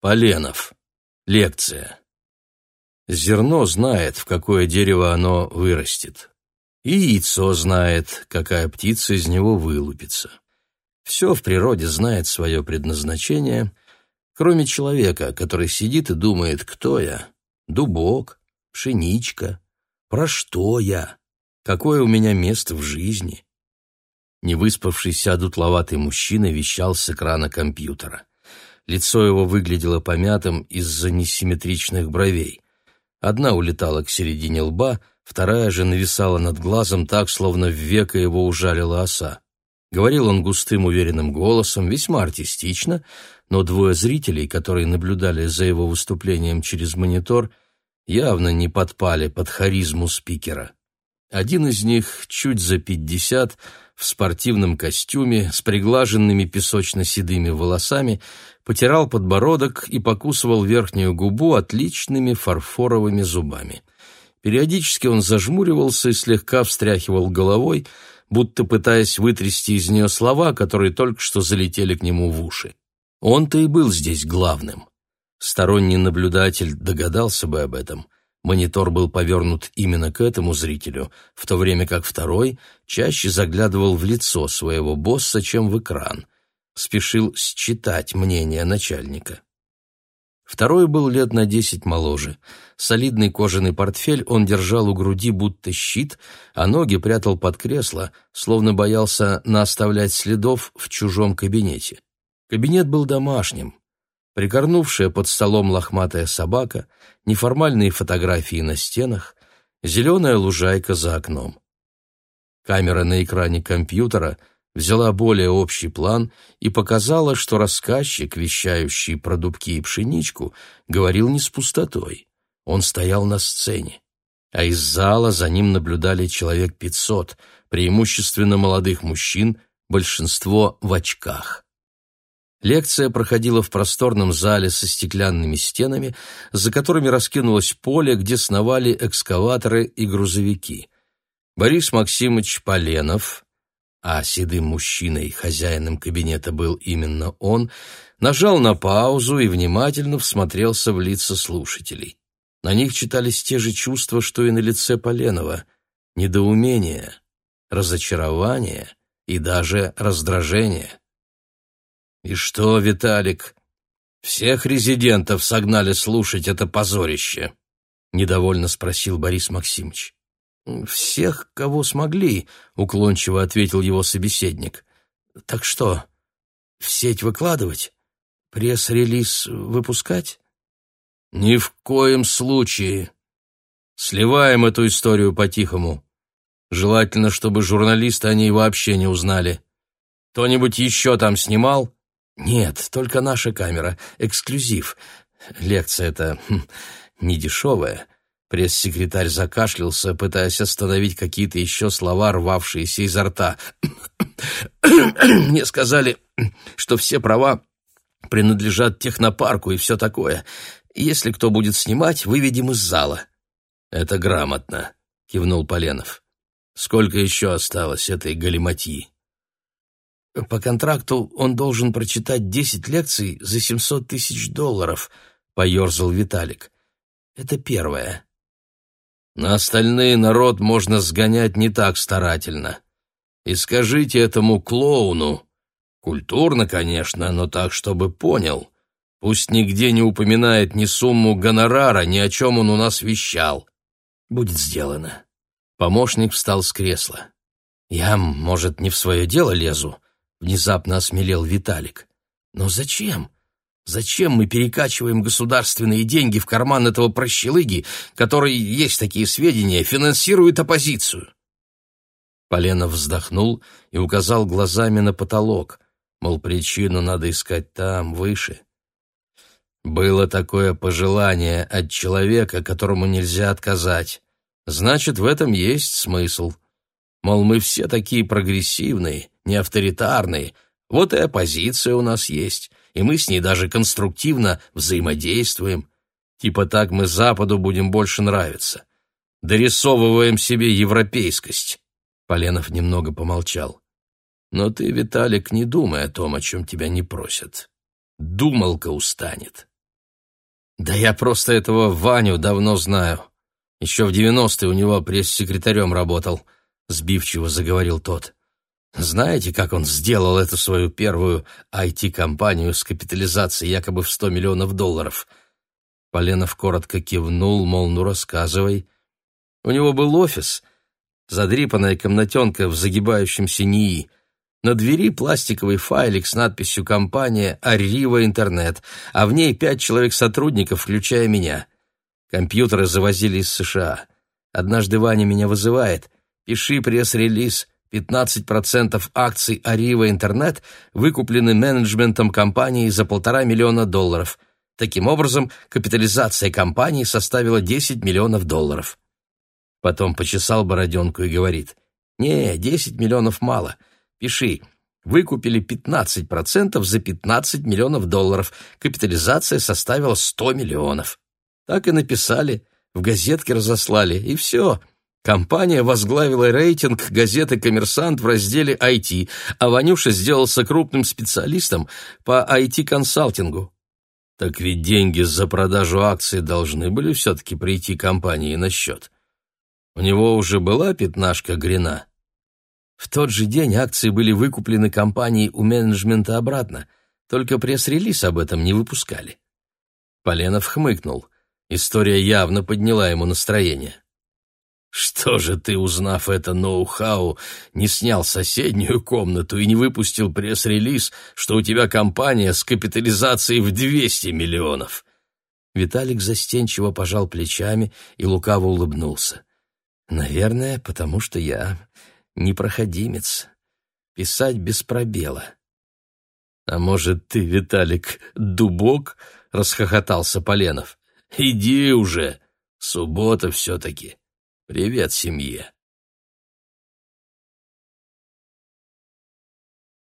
Поленов. Лекция. Зерно знает, в какое дерево оно вырастет. И яйцо знает, какая птица из него вылупится. Все в природе знает свое предназначение, кроме человека, который сидит и думает, кто я? Дубок, пшеничка, про что я? Какое у меня место в жизни? Невыспавшийся дутловатый мужчина вещал с экрана компьютера. Лицо его выглядело помятым из-за несимметричных бровей. Одна улетала к середине лба, вторая же нависала над глазом так, словно в веко его ужалила оса. Говорил он густым уверенным голосом, весьма артистично, но двое зрителей, которые наблюдали за его выступлением через монитор, явно не подпали под харизму спикера. Один из них, чуть за пятьдесят, в спортивном костюме, с приглаженными песочно-седыми волосами, потирал подбородок и покусывал верхнюю губу отличными фарфоровыми зубами. Периодически он зажмуривался и слегка встряхивал головой, будто пытаясь вытрясти из нее слова, которые только что залетели к нему в уши. Он-то и был здесь главным. Сторонний наблюдатель догадался бы об этом. Монитор был повернут именно к этому зрителю, в то время как второй чаще заглядывал в лицо своего босса, чем в экран — спешил считать мнение начальника. Второй был лет на десять моложе. Солидный кожаный портфель он держал у груди будто щит, а ноги прятал под кресло, словно боялся наоставлять следов в чужом кабинете. Кабинет был домашним. Прикорнувшая под столом лохматая собака, неформальные фотографии на стенах, зеленая лужайка за окном. Камера на экране компьютера — взяла более общий план и показала, что рассказчик, вещающий про дубки и пшеничку, говорил не с пустотой. Он стоял на сцене, а из зала за ним наблюдали человек пятьсот, преимущественно молодых мужчин, большинство в очках. Лекция проходила в просторном зале со стеклянными стенами, за которыми раскинулось поле, где сновали экскаваторы и грузовики. Борис Максимович Поленов, а седым мужчиной, хозяином кабинета был именно он, нажал на паузу и внимательно всмотрелся в лица слушателей. На них читались те же чувства, что и на лице Поленова — недоумение, разочарование и даже раздражение. «И что, Виталик, всех резидентов согнали слушать это позорище?» — недовольно спросил Борис Максимович. «Всех, кого смогли», — уклончиво ответил его собеседник. «Так что, в сеть выкладывать? Пресс-релиз выпускать?» «Ни в коем случае. Сливаем эту историю по-тихому. Желательно, чтобы журналисты о ней вообще не узнали. Кто-нибудь еще там снимал?» «Нет, только наша камера. Эксклюзив. Лекция эта хм, недешевая». Пресс-секретарь закашлялся, пытаясь остановить какие-то еще слова, рвавшиеся изо рта. «Мне сказали, что все права принадлежат технопарку и все такое. Если кто будет снимать, выведем из зала». «Это грамотно», — кивнул Поленов. «Сколько еще осталось этой галиматьи?» «По контракту он должен прочитать десять лекций за семьсот тысяч долларов», — поерзал Виталик. «Это первое. На остальные народ можно сгонять не так старательно. И скажите этому клоуну, культурно, конечно, но так, чтобы понял, пусть нигде не упоминает ни сумму гонорара, ни о чем он у нас вещал. Будет сделано. Помощник встал с кресла. Я, может, не в свое дело лезу, внезапно осмелел Виталик. Но зачем? Зачем мы перекачиваем государственные деньги в карман этого прощелыги, который, есть такие сведения, финансирует оппозицию?» Поленов вздохнул и указал глазами на потолок, мол, причину надо искать там, выше. Было такое пожелание от человека, которому нельзя отказать. Значит, в этом есть смысл. Мол, мы все такие прогрессивные, не авторитарные, вот и оппозиция у нас есть и мы с ней даже конструктивно взаимодействуем. Типа так мы Западу будем больше нравиться. Дорисовываем себе европейскость. Поленов немного помолчал. Но ты, Виталик, не думай о том, о чем тебя не просят. Думалка устанет. Да я просто этого Ваню давно знаю. Еще в девяностые у него пресс-секретарем работал, сбивчиво заговорил тот. Знаете, как он сделал эту свою первую IT-компанию с капитализацией якобы в сто миллионов долларов? Поленов коротко кивнул, мол, ну рассказывай. У него был офис, задрипанная комнатенка в загибающемся НИИ. На двери пластиковый файлик с надписью «Компания Арива Интернет», а в ней пять человек-сотрудников, включая меня. Компьютеры завозили из США. Однажды Ваня меня вызывает. «Пиши пресс-релиз. 15% акций Арива Интернет выкуплены менеджментом компании за полтора миллиона долларов. Таким образом, капитализация компании составила 10 миллионов долларов». Потом почесал бороденку и говорит, «Не, 10 миллионов мало. Пиши. Выкупили 15% за 15 миллионов долларов. Капитализация составила 100 миллионов. Так и написали, в газетке разослали, и все. Компания возглавила рейтинг газеты «Коммерсант» в разделе IT, а Ванюша сделался крупным специалистом по IT-консалтингу. Так ведь деньги за продажу акций должны были все-таки прийти компании на счет. У него уже была пятнашка грина. В тот же день акции были выкуплены компанией у менеджмента обратно, только пресс-релиз об этом не выпускали. Поленов хмыкнул. История явно подняла ему настроение. «Что же ты, узнав это ноу-хау, не снял соседнюю комнату и не выпустил пресс-релиз, что у тебя компания с капитализацией в 200 миллионов?» Виталик застенчиво пожал плечами и лукаво улыбнулся. Наверное, потому что я непроходимец. Писать без пробела. А может, ты, Виталик, дубок? расхохотался Поленов. Иди уже. Суббота все-таки. Привет семье.